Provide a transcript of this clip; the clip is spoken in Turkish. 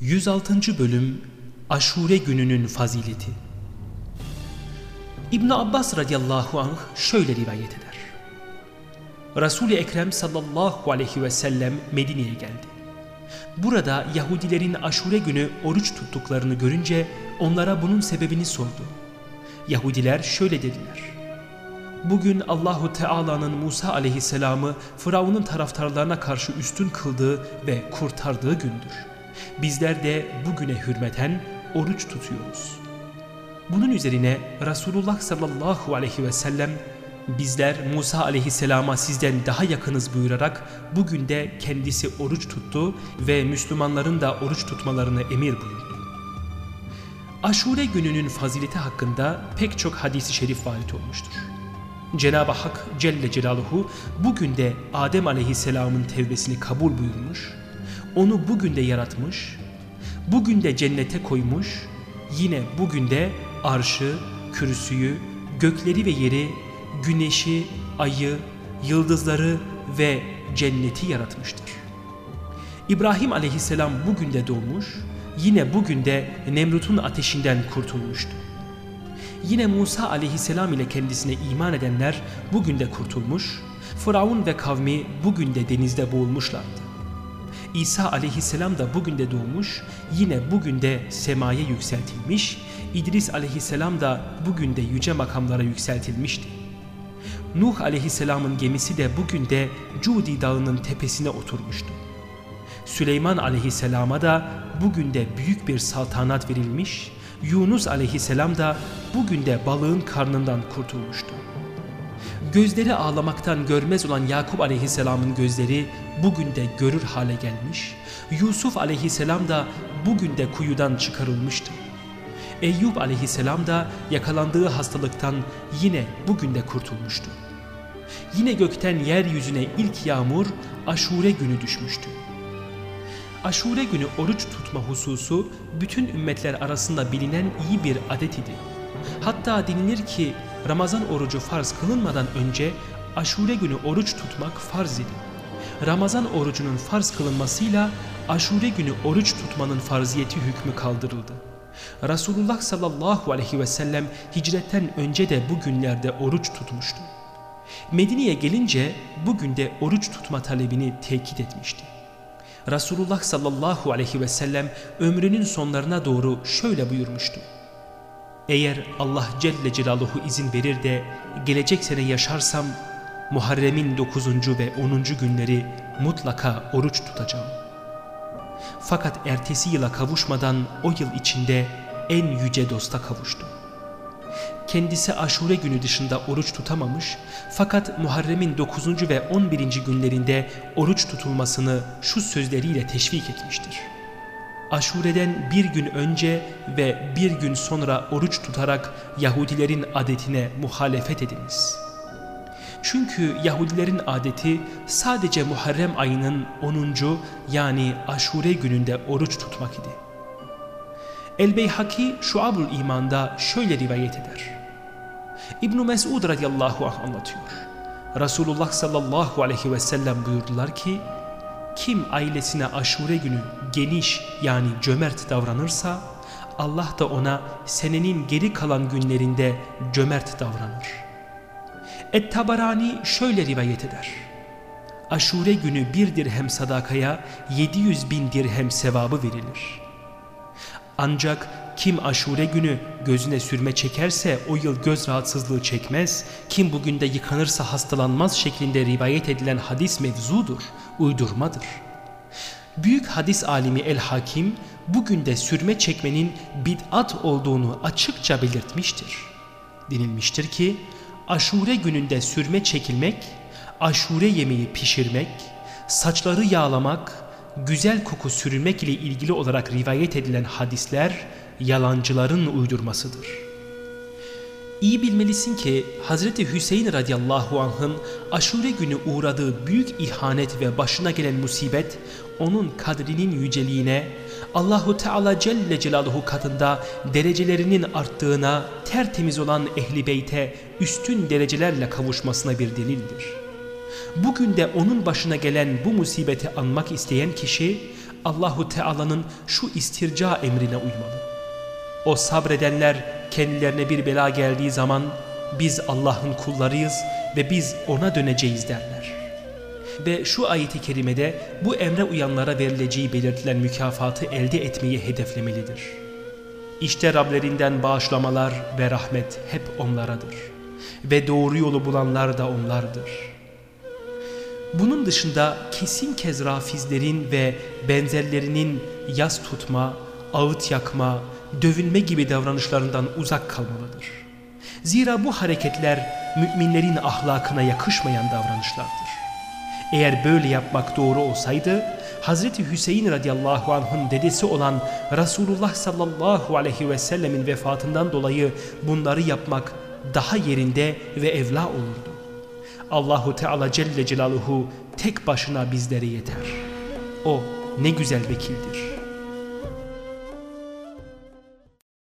106. Bölüm Aşure Günü'nün Fazileti İbn Abbas radıyallahu anh şöyle rivayet eder. Resul-i Ekrem sallallahu aleyhi ve sellem Medine'ye geldi. Burada Yahudilerin aşure günü oruç tuttuklarını görünce onlara bunun sebebini sordu. Yahudiler şöyle dediler. Bugün Allahu Teala'nın Musa aleyhisselamı Firavun'un taraftarlarına karşı üstün kıldığı ve kurtardığı gündür. Bizler de bugüne hürmeten oruç tutuyoruz. Bunun üzerine Resulullah sallallahu aleyhi ve sellem bizler Musa aleyhisselama sizden daha yakınız buyurarak bugün de kendisi oruç tuttu ve Müslümanların da oruç tutmalarını emir buyurdu. Aşure gününün fazileti hakkında pek çok hadisi şerif varit olmuştur. Cenab-ı Hak Celle Celaluhu bugün de Adem aleyhisselamın tevbesini kabul buyurmuş, onu bugün de yaratmış, bugün de cennete koymuş, yine bugün de arşı, kürsüyü, gökleri ve yeri, güneşi, ayı, yıldızları ve cenneti yaratmıştır. İbrahim aleyhisselam bugün de doğmuş, yine bugün de Nemrut'un ateşinden kurtulmuştu. Yine Musa aleyhisselam ile kendisine iman edenler bugün de kurtulmuş, Firavun ve kavmi bugün de denizde boğulmuşlardı. İsa aleyhisselam da bugün de doğmuş, yine bugün de semaya yükseltilmiş, İdris aleyhisselam da bugün de yüce makamlara yükseltilmişti. Nuh aleyhisselamın gemisi de bugün de Cudi dağının tepesine oturmuştu. Süleyman aleyhisselama da bugün de büyük bir saltanat verilmiş, Yunus aleyhisselam da bugün de balığın karnından kurtulmuştu. Gözleri ağlamaktan görmez olan Yakup aleyhisselamın gözleri bugün de görür hale gelmiş, Yusuf aleyhisselam da bugün de kuyudan çıkarılmıştı. Eyyub aleyhisselam da yakalandığı hastalıktan yine bugün de kurtulmuştu. Yine gökten yeryüzüne ilk yağmur aşure günü düşmüştü. Aşure günü oruç tutma hususu bütün ümmetler arasında bilinen iyi bir adet idi. Hatta denilir ki Ramazan orucu farz kılınmadan önce aşure günü oruç tutmak farz idi. Ramazan orucunun farz kılınmasıyla aşure günü oruç tutmanın farziyeti hükmü kaldırıldı. Resulullah sallallahu aleyhi ve sellem hicretten önce de bu günlerde oruç tutmuştu. Medine'ye gelince bugün de oruç tutma talebini tekit etmişti. Resulullah sallallahu aleyhi ve sellem ömrünün sonlarına doğru şöyle buyurmuştu. Eğer Allah Celle Celaluhu izin verir de gelecek sene yaşarsam Muharrem'in 9. ve 10. günleri mutlaka oruç tutacağım. Fakat ertesi yıla kavuşmadan o yıl içinde en yüce dosta kavuştu. Kendisi aşure günü dışında oruç tutamamış fakat Muharrem'in 9. ve 11. günlerinde oruç tutulmasını şu sözleriyle teşvik etmiştir. Aşureden bir gün önce ve bir gün sonra oruç tutarak Yahudilerin adetine muhalefet ediniz. Çünkü Yahudilerin adeti sadece Muharrem ayının 10. yani Aşure gününde oruç tutmak idi. El-Beyhaki Şuabul İman'da şöyle rivayet eder. İbn Mesud radıyallahu anh anlatıyor. Resulullah sallallahu aleyhi ve sellem buyurdular ki kim ailesine aşure günü geniş yani cömert davranırsa Allah da ona senenin geri kalan günlerinde cömert davranır. Et-Tabarani şöyle rivayet eder. Aşure günü bir dirhem sadakaya 700 bin dirhem sevabı verilir. Ancak kim aşure günü gözüne sürme çekerse o yıl göz rahatsızlığı çekmez, kim bugün de yıkanırsa hastalanmaz şeklinde rivayet edilen hadis mevzudur, uydurmadır. Büyük hadis alimi El-Hakim bugün de sürme çekmenin bid'at olduğunu açıkça belirtmiştir. Denilmiştir ki aşure gününde sürme çekilmek, aşure yemeği pişirmek, saçları yağlamak, güzel koku sürülmek ile ilgili olarak rivayet edilen hadisler yalancıların uydurmasıdır. İyi bilmelisin ki Hazreti Hüseyin radıyallahu anh'ın aşure günü uğradığı büyük ihanet ve başına gelen musibet onun kadrinin yüceliğine, Allahu Teala Celle Celaluhu katında derecelerinin arttığına, tertemiz olan ehli beyte üstün derecelerle kavuşmasına bir delildir. Bugün de onun başına gelen bu musibeti anmak isteyen kişi Allahu Teala'nın şu istirca emrine uymalı. O sabredenler kendilerine bir bela geldiği zaman biz Allah'ın kullarıyız ve biz ona döneceğiz derler. Ve şu ayeti kerimede bu emre uyanlara verileceği belirtilen mükafatı elde etmeyi hedeflemelidir. İşte Rablerinden bağışlamalar ve rahmet hep onlaradır. Ve doğru yolu bulanlar da onlardır. Bunun dışında kesin kez rafizlerin ve benzerlerinin yas tutma, ağıt yakma, dövünme gibi davranışlarından uzak kalmalıdır. Zira bu hareketler müminlerin ahlakına yakışmayan davranışlardır. Eğer böyle yapmak doğru olsaydı Hazreti Hüseyin radıyallahu anh'ın dedesi olan Resulullah sallallahu aleyhi ve sellemin vefatından dolayı bunları yapmak daha yerinde ve evla olurdu. Allahu Teala Celle Celaluhu tek başına bizlere yeter. O ne güzel vekildir.